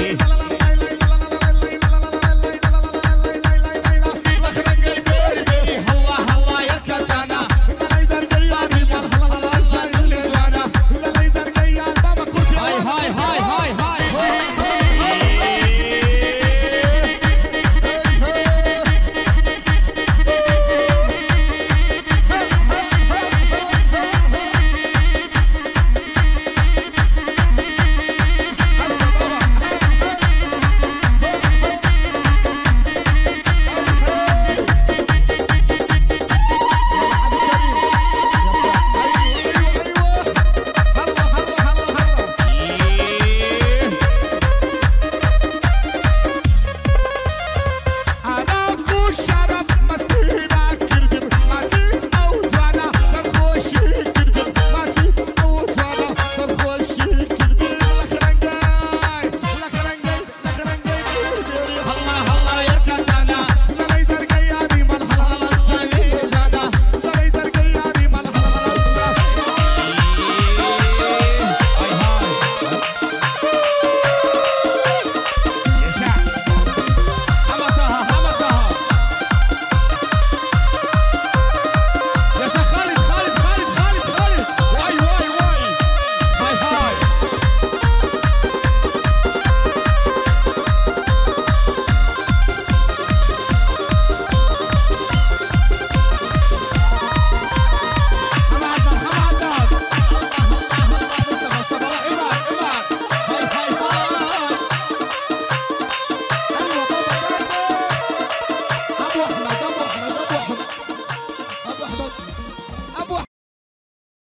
yeah.